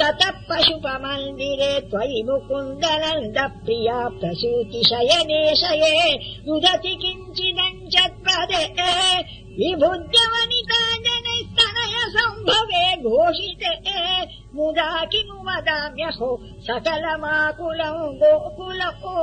ततः पशुपमन्दिरे त्वयि मुकुन्दनन्द प्रिया प्रसूतिशयने शये रुदति किञ्चिदञ्चत्पदे विभुद्यवनिता जनैस्तनय सम्भवे घोषिते। मुदा किमु वदाम्यहो सकलमाकुलम् गोकुलको